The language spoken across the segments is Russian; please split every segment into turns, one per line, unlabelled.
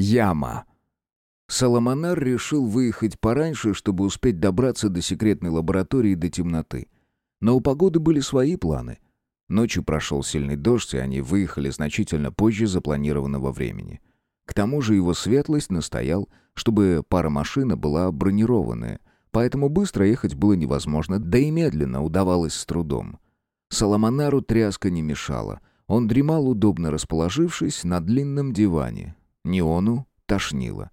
Яма. Соломонар решил выехать пораньше, чтобы успеть добраться до секретной лаборатории до темноты. Но у погоды были свои планы. Ночью прошел сильный дождь, и они выехали значительно позже запланированного времени. К тому же его светлость настоял, чтобы пара машина была бронированная, поэтому быстро ехать было невозможно, да и медленно удавалось с трудом. Соломонару тряска не мешала. Он дремал, удобно расположившись на длинном диване. Неону тошнило.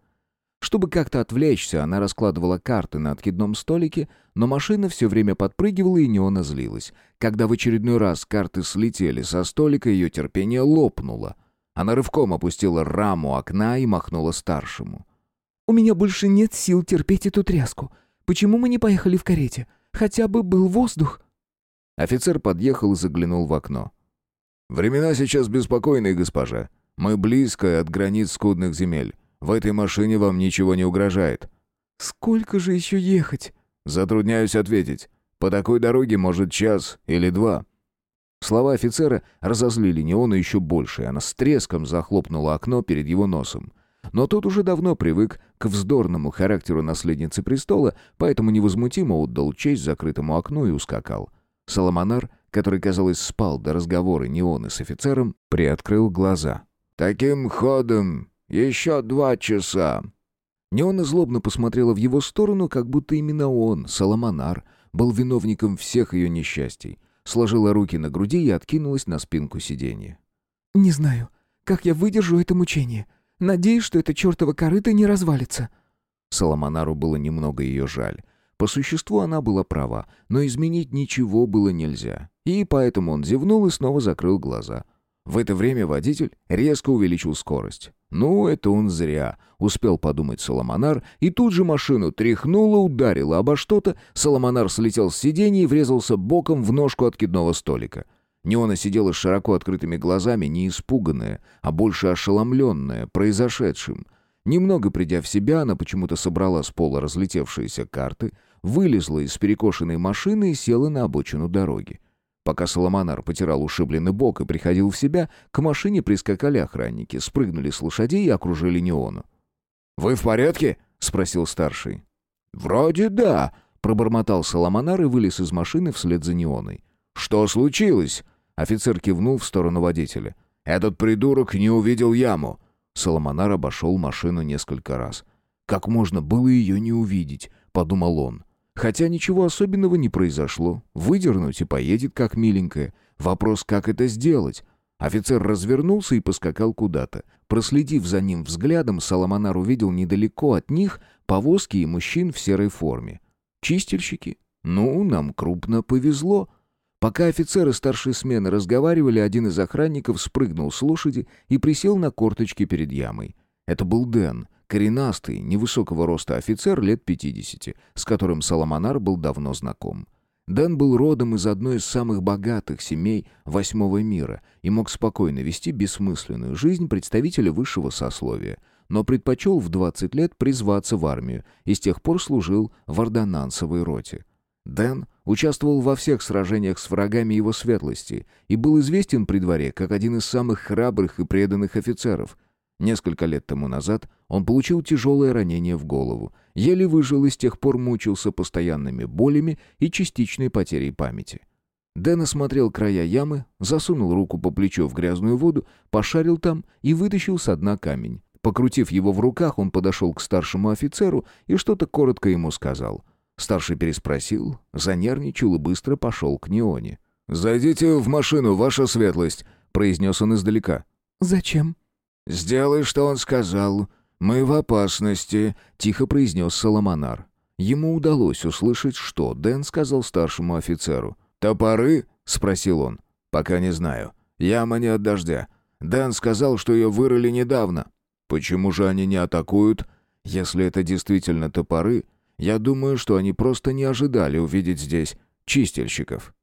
Чтобы как-то отвлечься, она раскладывала карты на откидном столике, но машина все время подпрыгивала и неона злилась. Когда в очередной раз карты слетели со столика, ее терпение лопнуло. Она рывком опустила раму окна и махнула старшему.
«У меня больше нет сил терпеть эту тряску. Почему мы не поехали в карете? Хотя бы был воздух».
Офицер подъехал и заглянул в окно.
«Времена сейчас беспокойные, госпожа. Мы близко от границ скудных земель. В этой машине вам ничего не угрожает».
«Сколько же еще ехать?»
«Затрудняюсь ответить. По такой дороге, может, час или два».
Слова офицера разозлили Неона еще больше, и она с треском захлопнула окно перед его носом. Но тот уже давно привык к вздорному характеру наследницы престола, поэтому невозмутимо отдал честь закрытому окну и ускакал. Соломонар, который, казалось, спал до разговора Неоны с офицером, приоткрыл глаза.
«Таким ходом еще два часа».
Неона злобно посмотрела в его сторону, как будто именно он, Соломонар, был виновником всех ее несчастий. Сложила руки на груди и откинулась на спинку сиденья.
«Не знаю, как я выдержу это мучение. Надеюсь, что эта чертова корыта не развалится».
Соломонару было немного ее жаль. По существу она была права, но изменить ничего было нельзя. И поэтому он зевнул и снова закрыл глаза. В это время водитель резко увеличил скорость. «Ну, это он зря», — успел подумать Соломонар, и тут же машину тряхнуло, ударило обо что-то, Соломонар слетел с сиденья и врезался боком в ножку откидного столика. Неона сидела с широко открытыми глазами, не испуганная, а больше ошеломленная произошедшим. Немного придя в себя, она почему-то собрала с пола разлетевшиеся карты, вылезла из перекошенной машины и села на обочину дороги. Пока Соломонар потирал ушибленный бок и приходил в себя, к машине прискакали охранники, спрыгнули с лошадей и окружили Неону.
«Вы в порядке?» — спросил старший. «Вроде да», — пробормотал Соломонар и вылез из машины вслед за Неоной. «Что случилось?» — офицер кивнул в сторону водителя. «Этот придурок не увидел яму».
Соломонар обошел машину несколько раз. «Как можно было ее не увидеть?» — подумал он. Хотя ничего особенного не произошло. Выдернуть и поедет как миленькая. Вопрос, как это сделать? Офицер развернулся и поскакал куда-то. Проследив за ним взглядом, Соломонар увидел недалеко от них повозки и мужчин в серой форме. Чистильщики? Ну, нам крупно повезло. Пока офицеры старшей смены разговаривали, один из охранников спрыгнул с лошади и присел на корточки перед ямой. Это был Дэн, коренастый, невысокого роста офицер лет 50, с которым Соломонар был давно знаком. Дэн был родом из одной из самых богатых семей восьмого мира и мог спокойно вести бессмысленную жизнь представителя высшего сословия, но предпочел в 20 лет призваться в армию и с тех пор служил в ордонансовой роте. Дэн участвовал во всех сражениях с врагами его светлости и был известен при дворе как один из самых храбрых и преданных офицеров – Несколько лет тому назад он получил тяжелое ранение в голову, еле выжил и с тех пор мучился постоянными болями и частичной потерей памяти. Дэн осмотрел края ямы, засунул руку по плечо в грязную воду, пошарил там и вытащил со дна камень. Покрутив его в руках, он подошел к старшему офицеру и что-то коротко ему сказал. Старший переспросил, занервничал и быстро пошел к Неоне.
«Зайдите в машину, ваша светлость», — произнес он издалека.
«Зачем?»
«Сделай, что он сказал. Мы в опасности», — тихо произнес Соломонар.
Ему удалось услышать, что Дэн сказал старшему офицеру.
«Топоры?» — спросил он. «Пока не знаю. Яма не от дождя. Дэн сказал, что ее вырыли недавно. Почему же они не атакуют? Если это действительно топоры, я думаю, что они просто не ожидали увидеть здесь чистильщиков».